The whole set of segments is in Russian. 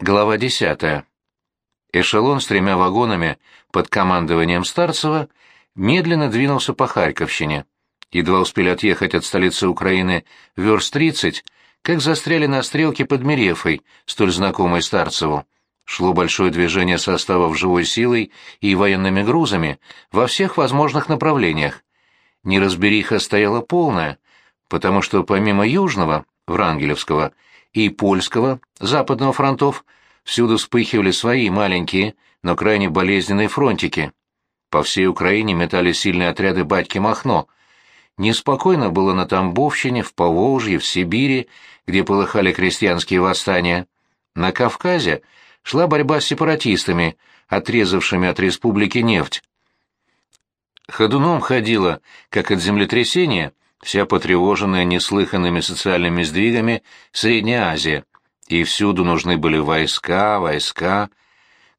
Глава 10. Эшелон с тремя вагонами под командованием Старцева медленно двинулся по Харьковщине. Едва успели отъехать от столицы Украины верст 30, как застряли на стрелке под Мерефой, столь знакомой Старцеву. Шло большое движение составов живой силой и военными грузами во всех возможных направлениях. Неразбериха стояла полная, потому что помимо Южного, Врангелевского, и польского, западного фронтов, всюду вспыхивали свои маленькие, но крайне болезненные фронтики. По всей Украине метали сильные отряды батьки Махно. Неспокойно было на Тамбовщине, в Поволжье, в Сибири, где полыхали крестьянские восстания. На Кавказе шла борьба с сепаратистами, отрезавшими от республики нефть. Ходуном ходила, как от землетрясения, вся потревоженная неслыханными социальными сдвигами Средняя Азия, и всюду нужны были войска, войска.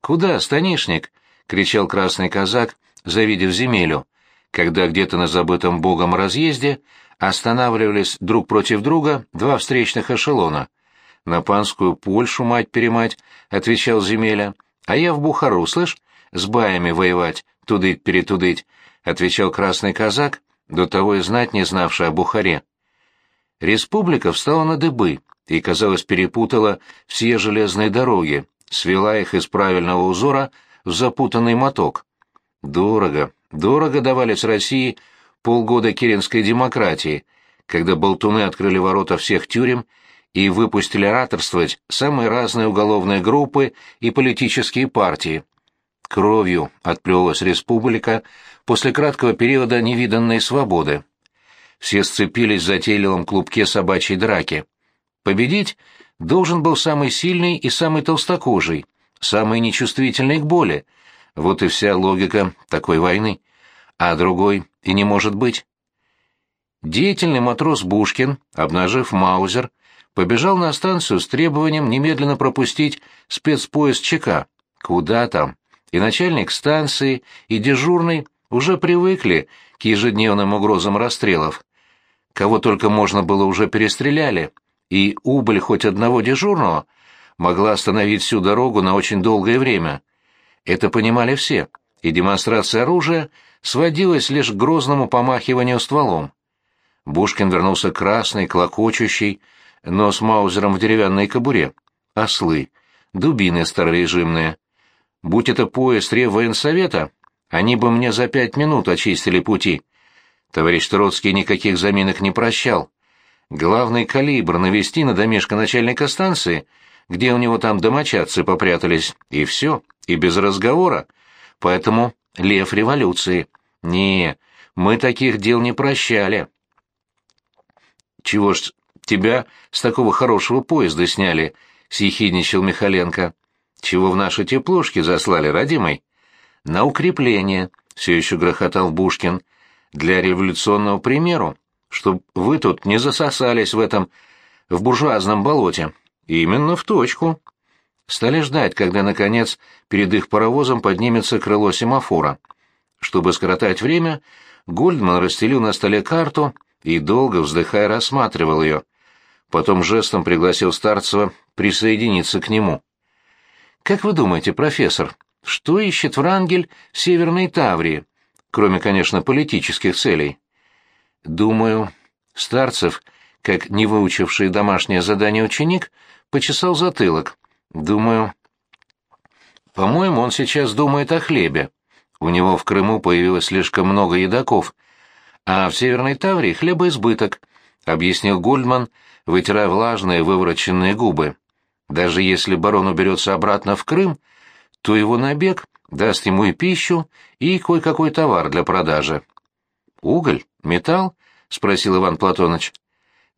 «Куда, станишник?» — кричал красный казак, завидев земелю, когда где-то на забытом богом разъезде останавливались друг против друга два встречных эшелона. «На панскую Польшу, мать-перемать», — отвечал земеля, — «а я в Бухару, слышь, с баями воевать, тудыть-перетудыть», — отвечал красный казак, до того и знать не знавший о Бухаре. Республика встала на дыбы и, казалось, перепутала все железные дороги, свела их из правильного узора в запутанный моток. Дорого, дорого давались России полгода керенской демократии, когда болтуны открыли ворота всех тюрем и выпустили ораторствовать самые разные уголовные группы и политические партии. Кровью отплевалась республика после краткого периода невиданной свободы. Все сцепились в затейливом клубке собачьей драки. Победить должен был самый сильный и самый толстокожий, самый нечувствительный к боли. Вот и вся логика такой войны. А другой и не может быть. Деятельный матрос Бушкин, обнажив Маузер, побежал на станцию с требованием немедленно пропустить спецпоезд ЧК. Куда там? И начальник станции, и дежурный уже привыкли к ежедневным угрозам расстрелов. Кого только можно было уже перестреляли, и убыль хоть одного дежурного могла остановить всю дорогу на очень долгое время. Это понимали все, и демонстрация оружия сводилась лишь к грозному помахиванию стволом. Бушкин вернулся красный, клокочущий, но с маузером в деревянной кобуре. Ослы, дубины старорежимные. Будь это поезд Реввоенсовета, они бы мне за пять минут очистили пути. Товарищ Троцкий никаких заминок не прощал. Главный калибр навести на домишко начальника станции, где у него там домочадцы попрятались, и все, и без разговора. Поэтому лев революции. Не, мы таких дел не прощали. Чего ж тебя с такого хорошего поезда сняли, — съехидничал Михаленко. Чего в наши теплушки заслали, родимый? На укрепление, все еще грохотал Бушкин. Для революционного примеру, чтоб вы тут не засосались в этом, в буржуазном болоте. Именно в точку. Стали ждать, когда, наконец, перед их паровозом поднимется крыло семафора. Чтобы скоротать время, Гольдман расстелил на столе карту и, долго вздыхая, рассматривал ее. Потом жестом пригласил Старцева присоединиться к нему. Как вы думаете, профессор, что ищет Врангель в Северной Таврии, кроме, конечно, политических целей? Думаю, Старцев, как не выучивший домашнее задание ученик, почесал затылок. Думаю, по-моему, он сейчас думает о хлебе. У него в Крыму появилось слишком много едоков, а в Северной Таврии хлеба избыток, объяснил Гольдман, вытирая влажные вывороченные губы. Даже если барон уберется обратно в Крым, то его набег даст ему и пищу, и кое-какой товар для продажи. «Уголь? Металл?» — спросил Иван Платоныч.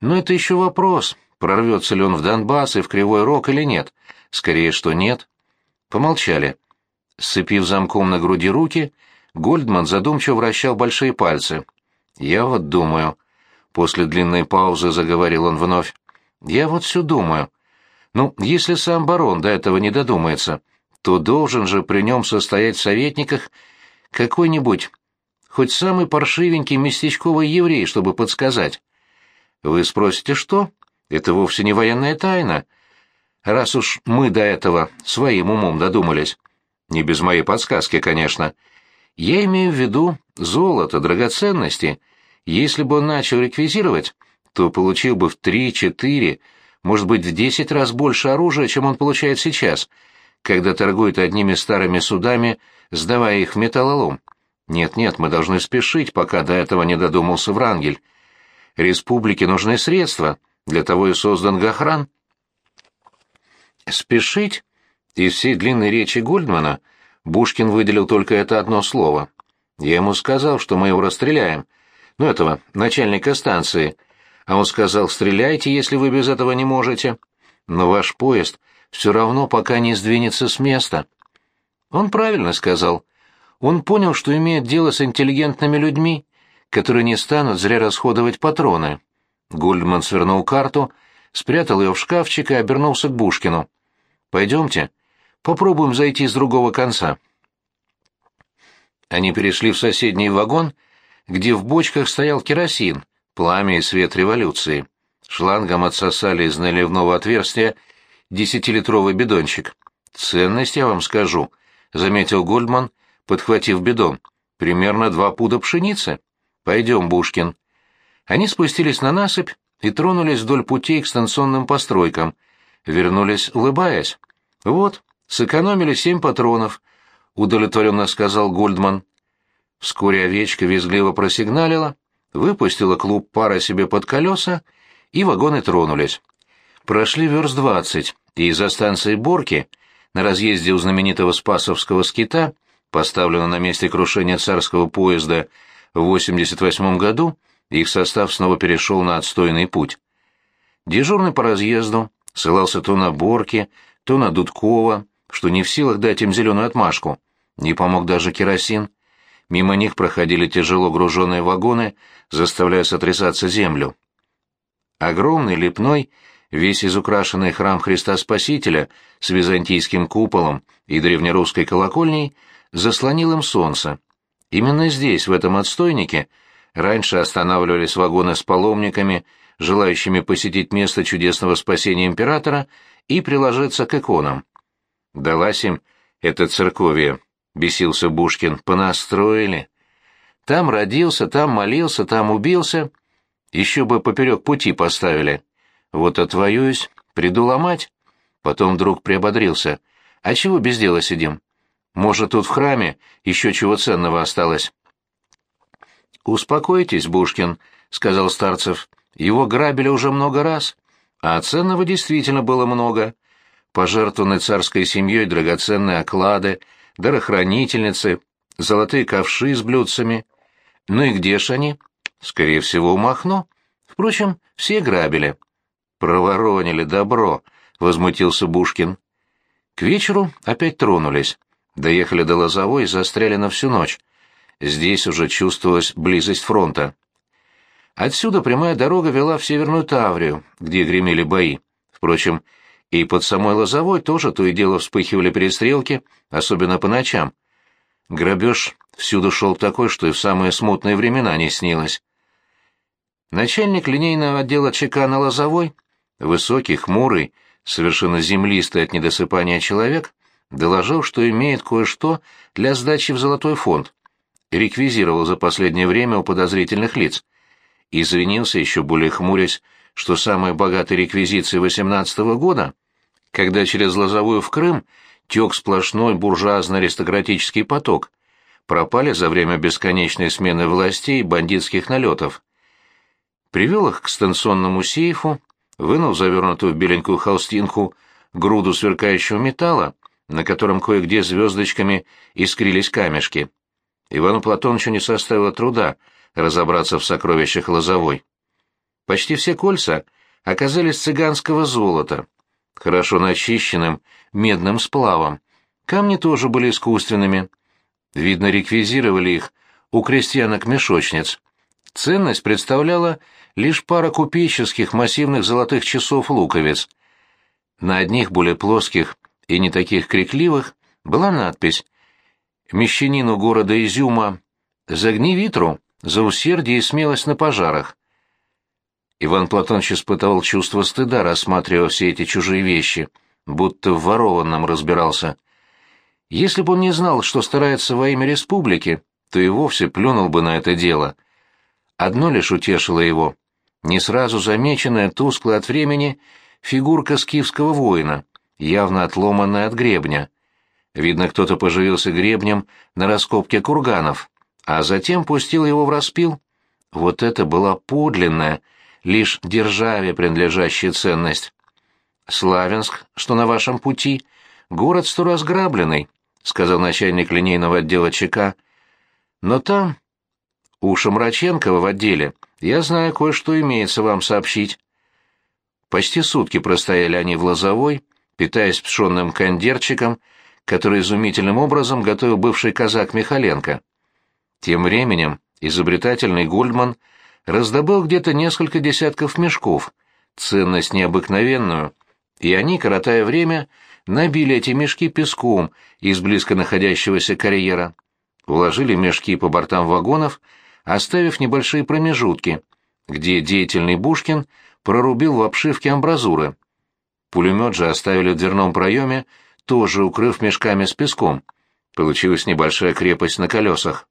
«Но это еще вопрос, прорвется ли он в Донбасс и в Кривой Рог или нет. Скорее, что нет». Помолчали. Сцепив замком на груди руки, Гольдман задумчиво вращал большие пальцы. «Я вот думаю...» После длинной паузы заговорил он вновь. «Я вот все думаю. Ну, если сам барон до этого не додумается, то должен же при нем состоять в советниках какой-нибудь, хоть самый паршивенький местечковый еврей, чтобы подсказать. Вы спросите, что? Это вовсе не военная тайна. раз уж мы до этого своим умом додумались. Не без моей подсказки, конечно. Я имею в виду золото, драгоценности. Если бы он начал реквизировать, то получил бы в три, четыре, может быть, в десять раз больше оружия, чем он получает сейчас, когда торгует одними старыми судами, сдавая их в металлолом. Нет-нет, мы должны спешить, пока до этого не додумался Врангель. Республике нужны средства, для того и создан Гахран. Спешить? Из всей длинной речи Гольдмана Бушкин выделил только это одно слово. Я ему сказал, что мы его расстреляем. Ну, этого, начальника станции. А он сказал, стреляйте, если вы без этого не можете. Но ваш поезд все равно пока не сдвинется с места. Он правильно сказал. Он понял, что имеет дело с интеллигентными людьми, которые не станут зря расходовать патроны. Гольдман свернул карту, спрятал ее в шкафчик и обернулся к Бушкину. «Пойдемте, попробуем зайти с другого конца». Они перешли в соседний вагон, где в бочках стоял керосин, пламя и свет революции. Шлангом отсосали из наливного отверстия десятилитровый бидончик. «Ценность, я вам скажу», — заметил Гольдман, подхватив бидон. «Примерно два пуда пшеницы. Пойдем, Бушкин». Они спустились на насыпь и тронулись вдоль путей к станционным постройкам. Вернулись, улыбаясь. «Вот, сэкономили семь патронов», — удовлетворенно сказал Гольдман. Вскоре овечка визгливо просигналила, выпустила клуб пара себе под колеса, и вагоны тронулись. Прошли верст двадцать, и из-за станции Борки, на разъезде у знаменитого Спасовского скита, поставленного на месте крушения царского поезда в 88 году, их состав снова перешел на отстойный путь. Дежурный по разъезду ссылался то на Борки, то на Дудкова, что не в силах дать им зеленую отмашку. Не помог даже керосин. Мимо них проходили тяжело груженные вагоны, заставляя сотрясаться землю. Огромный лепной, весь изукрашенный храм Христа Спасителя с византийским куполом и древнерусской колокольней заслонил им солнце. Именно здесь, в этом отстойнике, раньше останавливались вагоны с паломниками, желающими посетить место чудесного спасения императора и приложиться к иконам. Далась им эта церковье, бесился Бушкин, понастроили. Там родился, там молился, там убился. Еще бы поперек пути поставили. Вот отвоююсь, приду ломать. Потом вдруг приободрился. А чего без дела сидим? Может, тут в храме еще чего ценного осталось? «Успокойтесь, Бушкин», — сказал Старцев. «Его грабили уже много раз, а ценного действительно было много. Пожертвованы царской семьей драгоценные оклады, дарохранительницы, золотые ковши с блюдцами. Ну и где ж они? Скорее всего, у Махно. Впрочем, все грабили». «Проворонили добро», — возмутился Бушкин. К вечеру опять тронулись. Доехали до Лозовой и застряли на всю ночь. Здесь уже чувствовалась близость фронта. Отсюда прямая дорога вела в Северную Таврию, где гремели бои. Впрочем, и под самой Лозовой тоже то и дело вспыхивали перестрелки, особенно по ночам. Грабеж всюду шел такой, что и в самые смутные времена не снилось. Начальник линейного отдела ЧК на Лозовой, высокий, хмурый, совершенно землистый от недосыпания человек, доложил, что имеет кое-что для сдачи в золотой фонд. Реквизировал за последнее время у подозрительных лиц. Извинился, еще более хмурясь, что самые богатые реквизиции восемнадцатого года, когда через Лозовую в Крым тек сплошной буржуазно-аристократический поток, пропали за время бесконечной смены властей и бандитских налетов. Привел их к станционному сейфу, вынул завернутую в беленькую холстинку груду сверкающего металла, на котором кое-где звездочками искрились камешки. Ивану Платоновичу не составило труда разобраться в сокровищах Лозовой. Почти все кольца оказались цыганского золота, хорошо начищенным медным сплавом. Камни тоже были искусственными. Видно, реквизировали их у крестьянок-мешочниц. Ценность представляла лишь пара купеческих массивных золотых часов-луковиц. На одних более плоских и не таких крикливых, была надпись «Мещанину города Изюма загни витру за усердие и смелость на пожарах». Иван Платонович испытывал чувство стыда, рассматривая все эти чужие вещи. будто в ворованном разбирался. Если бы он не знал, что старается во имя республики, то и вовсе плюнул бы на это дело. Одно лишь утешило его — не сразу замеченная тусклая от времени фигурка скифского воина, явно отломанная от гребня. Видно, кто-то поживился гребнем на раскопке курганов, а затем пустил его в распил. Вот это была подлинная, лишь державе принадлежащая ценность. Славянск, что на вашем пути, город сто разграбленный, сказал начальник линейного отдела ЧК. Но там, у Шамраченкова в отделе, я знаю, кое-что имеется вам сообщить. Почти сутки простояли они в Лозовой, питаясь пшенным кондерчиком, который изумительным образом готовил бывший казак Михаленко. Тем временем изобретательный Гольдман раздобыл где-то несколько десятков мешков, ценность необыкновенную, и они, коротая время, набили эти мешки песком из близко находящегося карьера. Уложили мешки по бортам вагонов, оставив небольшие промежутки, где деятельный Бушкин прорубил в обшивке амбразуры. Пулемет же оставили в дверном проеме, тоже укрыв мешками с песком. Получилась небольшая крепость на колесах.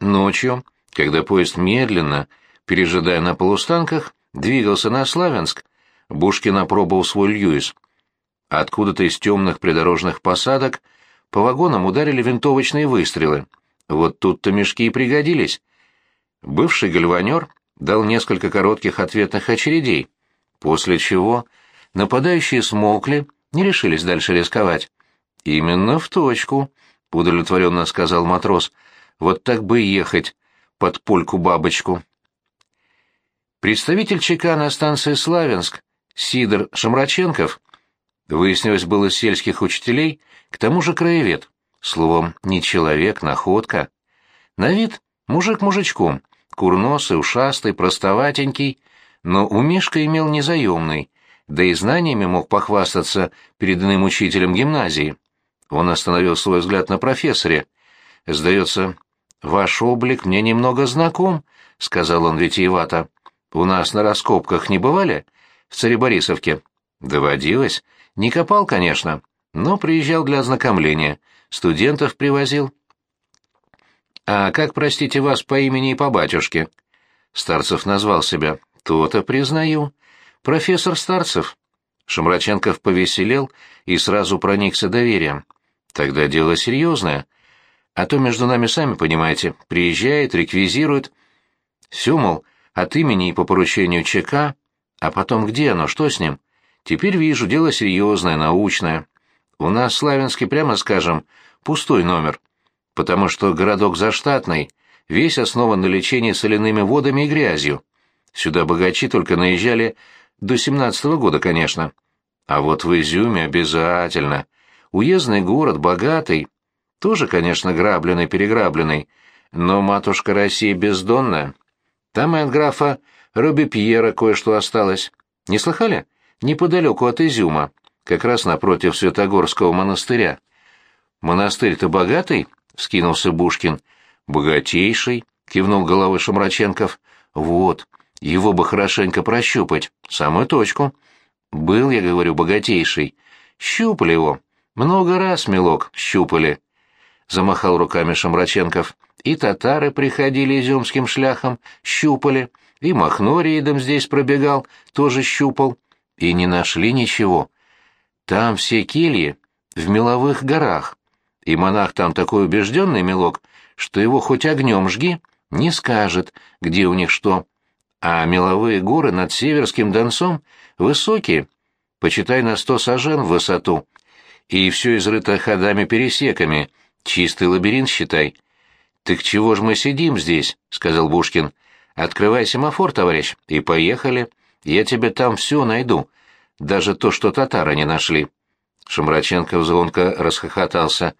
Ночью, когда поезд медленно, пережидая на полустанках, двигался на Славянск, Бушкин опробовал свой Льюис. Откуда-то из темных придорожных посадок по вагонам ударили винтовочные выстрелы. Вот тут-то мешки и пригодились. Бывший гальванер дал несколько коротких ответных очередей, после чего нападающие смолкли, не решились дальше рисковать. «Именно в точку», — удовлетворенно сказал матрос. «Вот так бы ехать под польку-бабочку». Представитель ЧК на станции Славянск Сидор Шамраченков, выяснилось, был из сельских учителей, к тому же краевед. Словом, не человек, находка. На вид мужик мужичком, курносый, ушастый, простоватенький, но у Мишка имел незаемный, да и знаниями мог похвастаться перед иным учителем гимназии. Он остановил свой взгляд на профессоре. «Сдается, ваш облик мне немного знаком», — сказал он витиевато. «У нас на раскопках не бывали?» в Цареборисовке. Доводилось. Не копал, конечно, но приезжал для ознакомления. Студентов привозил. «А как, простите вас, по имени и по батюшке?» Старцев назвал себя. «То-то признаю. Профессор Старцев». Шамраченков повеселел и сразу проникся доверием. «Тогда дело серьезное. А то между нами, сами понимаете, приезжает, реквизирует. Все, мол, от имени и по поручению ЧК а потом где оно, что с ним? Теперь вижу, дело серьезное, научное. У нас в прямо скажем, пустой номер, потому что городок заштатный, весь основан на лечении соляными водами и грязью. Сюда богачи только наезжали до семнадцатого года, конечно. А вот в Изюме обязательно. Уездный город, богатый, тоже, конечно, грабленный-переграбленный, но матушка Россия бездонная. Там и от графа Робби Пьера кое-что осталось. Не слыхали? Неподалеку от Изюма, как раз напротив Святогорского монастыря. Монастырь-то богатый? — скинулся Бушкин. «Богатейший», — кивнул головой Шамраченков. «Вот, его бы хорошенько прощупать, самую точку. Был, я говорю, богатейший. Щупали его. Много раз, милок, щупали». Замахал руками Шамраченков. «И татары приходили изюмским шляхом, щупали. И Махно рейдом здесь пробегал, тоже щупал. И не нашли ничего. Там все кельи в меловых горах. И монах там такой убежденный, мелок, что его хоть огнем жги, не скажет, где у них что. А меловые горы над Северским Донцом высокие, почитай на сто сажен в высоту. И все изрыто ходами-пересеками, чистый лабиринт, считай. «Так чего ж мы сидим здесь?» — сказал Бушкин. Открывай семафор, товарищ, и поехали. Я тебе там все найду, даже то, что татары не нашли. Шамраченко звонко расхохотался.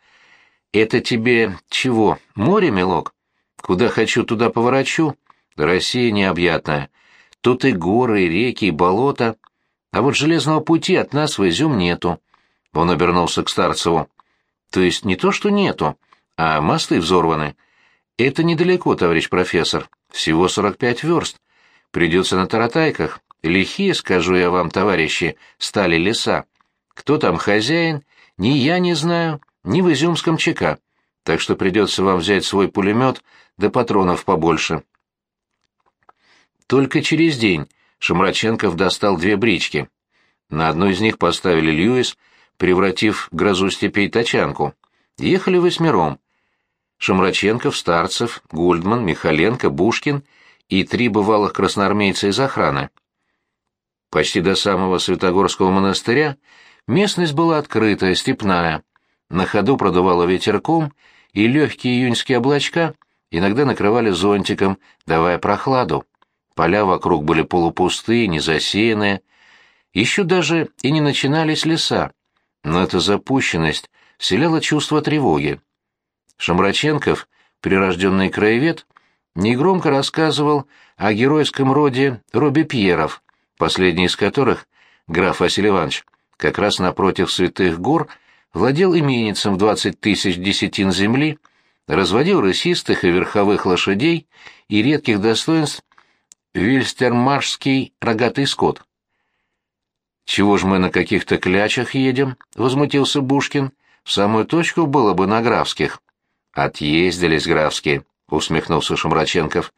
Это тебе чего, море, милок? Куда хочу, туда поворачу. Россия необъятная. Тут и горы, и реки, и болота. А вот железного пути от нас в Изюм нету. Он обернулся к Старцеву. То есть не то, что нету, а мосты взорваны. Это недалеко, товарищ профессор. Всего 45 верст. Придется на таратайках. Лихие, скажу я вам, товарищи, стали леса. Кто там хозяин, ни я не знаю, ни в Изюмском ЧК, так что придется вам взять свой пулемет да патронов побольше. Только через день Шамраченков достал две брички. На одну из них поставили Льюис, превратив грозу степей тачанку. Ехали восьмером. Шамраченков, Старцев, Гульдман, Михаленко, Бушкин и три бывалых красноармейца из охраны. Почти до самого Святогорского монастыря местность была открытая, степная. На ходу продувало ветерком, и легкие июньские облачка иногда накрывали зонтиком, давая прохладу. Поля вокруг были полупустые, незасеянные. Еще даже и не начинались леса, но эта запущенность вселяла чувство тревоги. Шамраченков, прирожденный краевед, негромко рассказывал о геройском роде Робипьеров, последний из которых, граф Василий Иванович, как раз напротив святых гор, владел именицем в двадцать тысяч десятин земли, разводил рысистых и верховых лошадей и редких достоинств вильстермаршский рогатый скот. «Чего ж мы на каких-то клячах едем?» — возмутился Бушкин. «В самую точку было бы на графских». «Отъездились графские», — усмехнулся Шамраченков.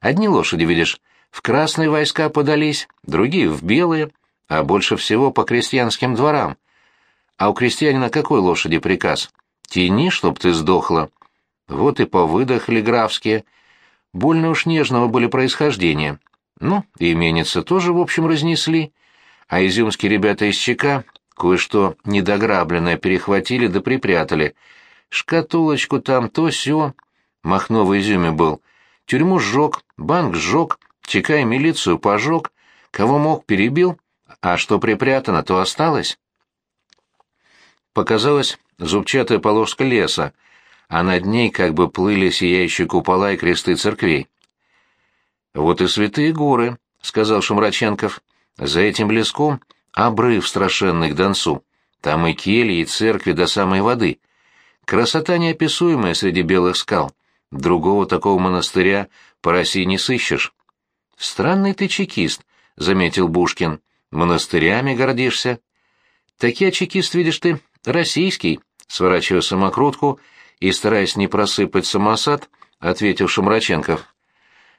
«Одни лошади, видишь, в красные войска подались, другие — в белые, а больше всего по крестьянским дворам. А у крестьянина какой лошади приказ? Тяни, чтоб ты сдохла. Вот и повыдохли графские. Больно уж нежного были происхождения. Ну, и именицы тоже, в общем, разнесли. А изюмские ребята из ЧК кое-что недограбленное перехватили да припрятали. Шкатулочку там то сё. Махно в изюме был. Тюрьму сжег, банк сжег, ЧК и милицию пожег. Кого мог, перебил, а что припрятано, то осталось. Показалась зубчатая полоска леса, а над ней как бы плыли сияющие купола и кресты церквей. «Вот и святые горы», — сказал Шумраченков. «За этим блеском обрыв страшенный к Донцу. Там и кельи, и церкви до самой воды. Красота неописуемая среди белых скал. Другого такого монастыря по России не сыщешь». «Странный ты чекист», — заметил Бушкин. «Монастырями гордишься?» «Так я чекист, видишь ты, российский», — сворачивая самокрутку и, стараясь не просыпать самосад, ответил Шамраченков.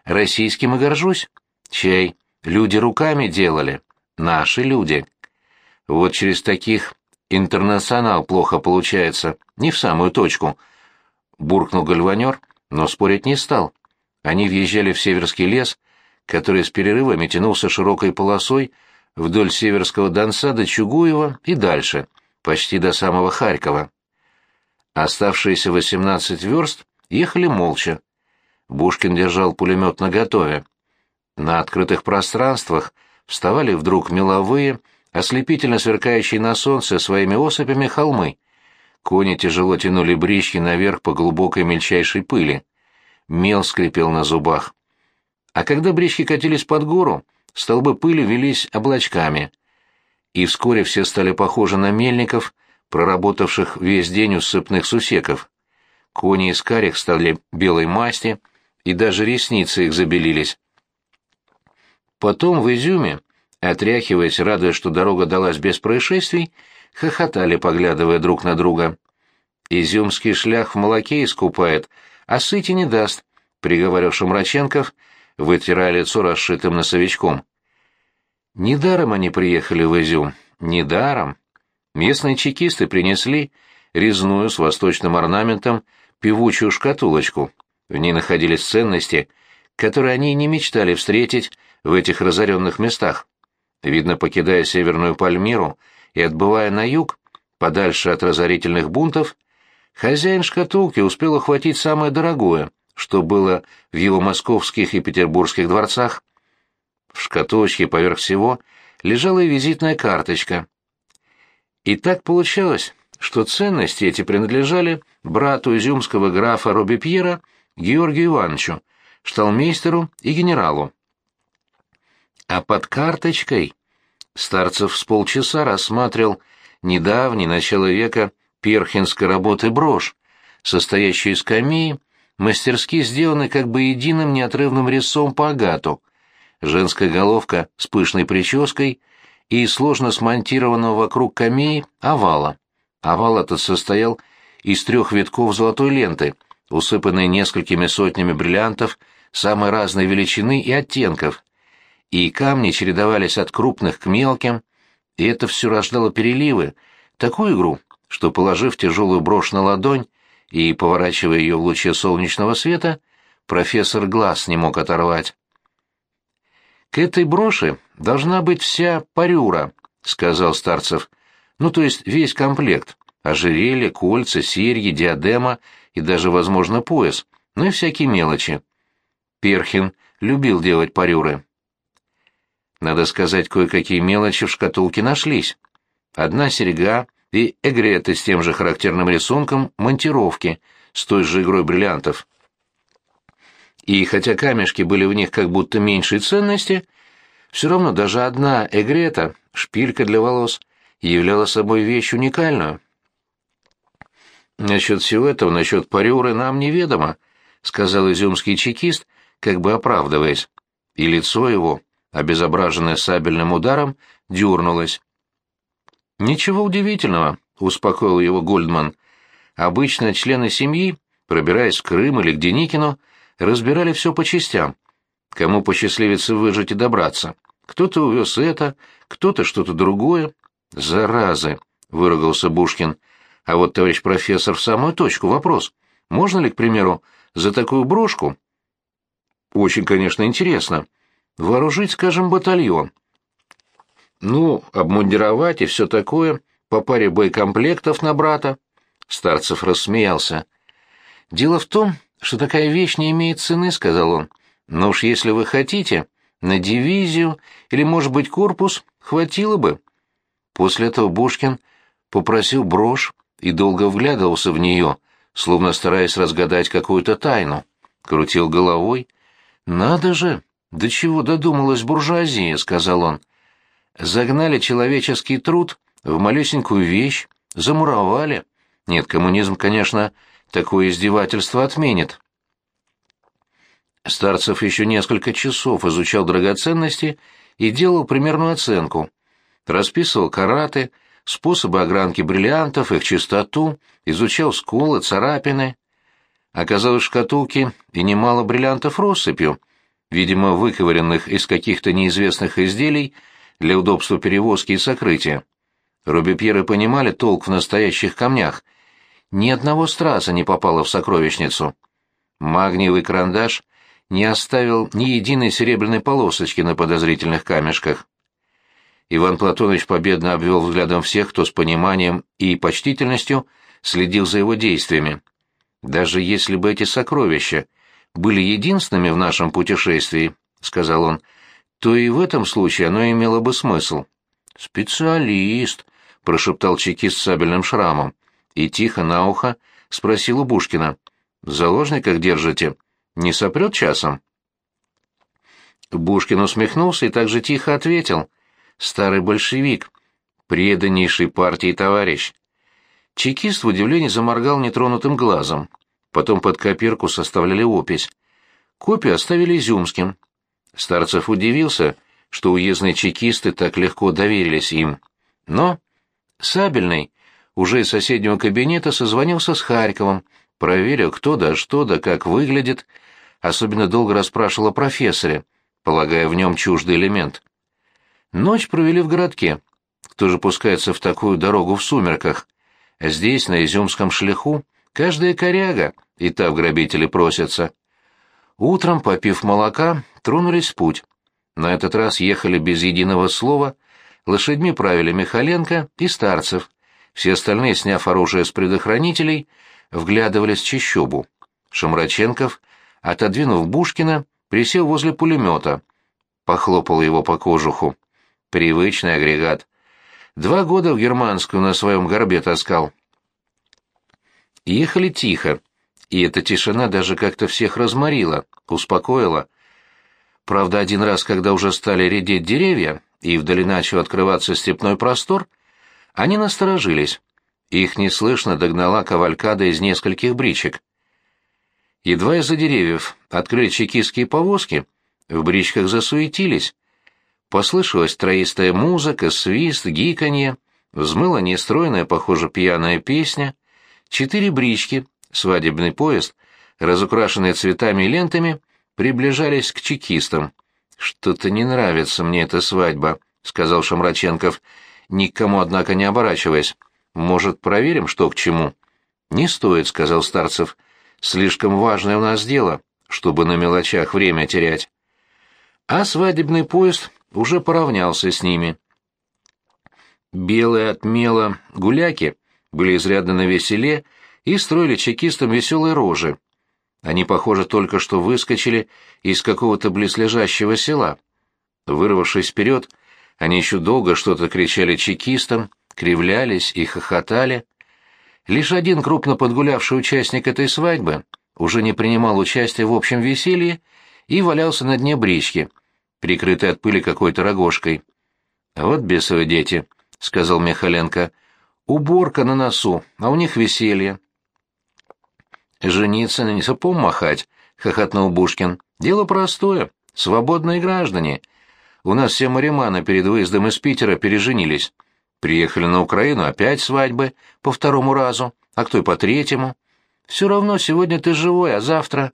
«Российским и горжусь. Чай, люди руками делали. Наши люди. Вот через таких интернационал плохо получается, не в самую точку». Буркнул гальванер, но спорить не стал. Они въезжали в Северский лес, который с перерывами тянулся широкой полосой вдоль Северского Донца до Чугуева и дальше, почти до самого Харькова. Оставшиеся восемнадцать верст ехали молча. Бушкин держал пулемет наготове. На открытых пространствах вставали вдруг меловые, ослепительно сверкающие на солнце своими осыпями холмы. Кони тяжело тянули брички наверх по глубокой мельчайшей пыли. Мел скрипел на зубах. А когда брички катились под гору, столбы пыли велись облачками. И вскоре все стали похожи на мельников, проработавших весь день у сыпных сусеков. Кони из карих стали белой масти, и даже ресницы их забелились. Потом в Изюме, отряхиваясь, радуясь, что дорога далась без происшествий, хохотали, поглядывая друг на друга. «Изюмский шлях в молоке искупает, а сыти не даст», — приговорил Шамраченков, вытирая лицо расшитым носовичком. Недаром они приехали в Изюм, недаром. Местные чекисты принесли резную с восточным орнаментом певучую шкатулочку. В ней находились ценности, которые они не мечтали встретить в этих разоренных местах. Видно, покидая Северную Пальмиру и отбывая на юг, подальше от разорительных бунтов, хозяин шкатулки успел охватить самое дорогое, что было в его московских и петербургских дворцах. В шкатулочке поверх всего лежала и визитная карточка, и так получалось, что ценности эти принадлежали брату изюмского графа Робипьера Георгию Ивановичу, шталмейстеру и генералу. А под карточкой Старцев с полчаса рассматривал недавний, начало века, перхинской работы брошь, состоящую из камеи, мастерски сделанной как бы единым неотрывным резцом по агату. женская головка с пышной прической и сложно смонтированного вокруг камеи овала. Овал этот состоял из трех витков золотой ленты, усыпанной несколькими сотнями бриллиантов самой разной величины и оттенков. И камни чередовались от крупных к мелким, и это все рождало переливы, такую игру, что, положив тяжелую брошь на ладонь и поворачивая ее в луче солнечного света, профессор глаз не мог оторвать. «К этой броши должна быть вся парюра», — сказал Старцев. «Ну, то есть весь комплект. Ожерелье, кольца, серьги, диадема и даже, возможно, пояс, ну и всякие мелочи». Перхин любил делать парюры. Надо сказать, кое-какие мелочи в шкатулке нашлись. Одна серьга и эгреты с тем же характерным рисунком монтировки, с той же игрой бриллиантов. И хотя камешки были в них как будто меньшей ценности, все равно даже одна эгрета, шпилька для волос, являла собой вещь уникальную. «Насчет всего этого, насчет парюры нам неведомо», — сказал изюмский чекист, как бы оправдываясь, и лицо его, обезображенное сабельным ударом, дернулось. «Ничего удивительного», — успокоил его Гольдман. «Обычно члены семьи, пробираясь в Крым или к Деникину, разбирали все по частям. Кому посчастливится выжить и добраться. Кто-то увез это, кто-то что-то другое. Заразы!» — выругался Бушкин. «А вот, товарищ профессор, в самую точку вопрос. Можно ли, к примеру, за такую брошку...» «Очень, конечно, интересно. Вооружить, скажем, батальон». Ну, обмундировать и все такое, по паре боекомплектов на брата. Старцев рассмеялся. Дело в том, что такая вещь не имеет цены, сказал он. Но уж если вы хотите, на дивизию или, может быть, корпус хватило бы. После этого Бушкин попросил брошь и долго вглядывался в нее, словно стараясь разгадать какую-то тайну. Крутил головой. «Надо же! До чего додумалась буржуазия», — сказал он загнали человеческий труд в малюсенькую вещь, замуровали. Нет, коммунизм, конечно, такое издевательство отменит. Старцев еще несколько часов изучал драгоценности и делал примерную оценку. Расписывал караты, способы огранки бриллиантов, их чистоту, изучал сколы, царапины. Оказалось в шкатулке и немало бриллиантов россыпью, видимо, выковыренных из каких-то неизвестных изделий, для удобства перевозки и сокрытия. Робипьеры понимали толк в настоящих камнях. Ни одного страса не попало в сокровищницу. Магниевый карандаш не оставил ни единой серебряной полосочки на подозрительных камешках. Иван Платонович победно обвел взглядом всех, кто с пониманием и почтительностью следил за его действиями. «Даже если бы эти сокровища были единственными в нашем путешествии», — сказал он, — то и в этом случае оно имело бы смысл. «Специалист», — прошептал чекист с сабельным шрамом, и тихо на ухо спросил у Бушкина. «В заложниках держите? Не сопрет часом?» Бушкин усмехнулся и также тихо ответил. «Старый большевик, преданнейший партии товарищ». Чекист в удивлении заморгал нетронутым глазом. Потом под копирку составляли опись. Копию оставили Изюмским, Старцев удивился, что уездные чекисты так легко доверились им. Но Сабельный уже из соседнего кабинета созвонился с Харьковым, проверил, кто да что да как выглядит, особенно долго расспрашивал о профессоре, полагая в нем чуждый элемент. Ночь провели в городке. Кто же пускается в такую дорогу в сумерках? Здесь, на Изюмском шлиху, каждая коряга, и та в грабители просится. Утром, попив молока, тронулись в путь. На этот раз ехали без единого слова, лошадьми правили Михаленко и Старцев. Все остальные, сняв оружие с предохранителей, вглядывались в чащобу. Шамраченков, отодвинув Бушкина, присел возле пулемета. Похлопал его по кожуху. Привычный агрегат. Два года в германскую на своем горбе таскал. Ехали тихо, и эта тишина даже как-то всех разморила, успокоила. Правда, один раз, когда уже стали редеть деревья, и вдали начал открываться степной простор, они насторожились. Их неслышно догнала кавалькада из нескольких бричек. Едва из-за деревьев открыли чекистские повозки, в бричках засуетились. Послышалась троистая музыка, свист, гиканье, взмыла нестройная, похоже, пьяная песня. Четыре брички, свадебный поезд, разукрашенные цветами и лентами, приближались к чекистам. «Что-то не нравится мне эта свадьба», — сказал Шамраченков, никому, однако, не оборачиваясь. «Может, проверим, что к чему?» «Не стоит», — сказал Старцев. «Слишком важное у нас дело, чтобы на мелочах время терять». А свадебный поезд уже поравнялся с ними. Белые от мела гуляки были изрядно навеселе и строили чекистам веселые рожи. Они, похоже, только что выскочили из какого-то близлежащего села. Вырвавшись вперед, они еще долго что-то кричали чекистам, кривлялись и хохотали. Лишь один крупно подгулявший участник этой свадьбы уже не принимал участия в общем веселье и валялся на дне брички, прикрытый от пыли какой-то рогожкой. «Вот бесовые дети», — сказал Михаленко. «Уборка на носу, а у них веселье». «Жениться на несопом махать», — хохотнул Бушкин. «Дело простое. Свободные граждане. У нас все мариманы перед выездом из Питера переженились. Приехали на Украину, опять свадьбы, по второму разу, а кто и по третьему. Все равно сегодня ты живой, а завтра...»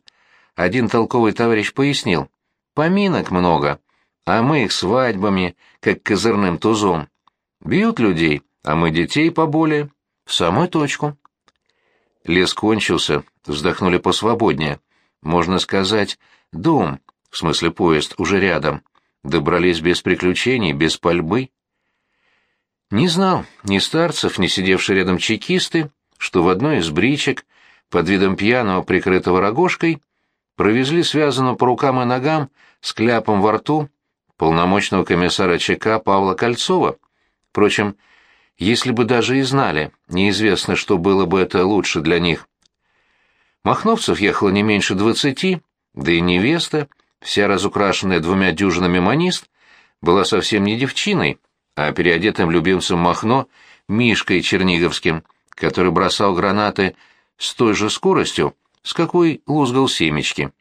Один толковый товарищ пояснил. «Поминок много, а мы их свадьбами, как козырным тузом. Бьют людей, а мы детей поболее. В самую точку». Лес кончился, вздохнули посвободнее. Можно сказать, дом, в смысле поезд, уже рядом. Добрались без приключений, без пальбы. Не знал ни старцев, ни сидевшие рядом чекисты, что в одной из бричек, под видом пьяного, прикрытого рогожкой, провезли связанного по рукам и ногам с кляпом во рту полномочного комиссара ЧК Павла Кольцова. Впрочем, если бы даже и знали, неизвестно, что было бы это лучше для них. Махновцев ехало не меньше двадцати, да и невеста, вся разукрашенная двумя дюжинами манист, была совсем не девчиной, а переодетым любимцем Махно Мишкой Черниговским, который бросал гранаты с той же скоростью, с какой лузгал семечки.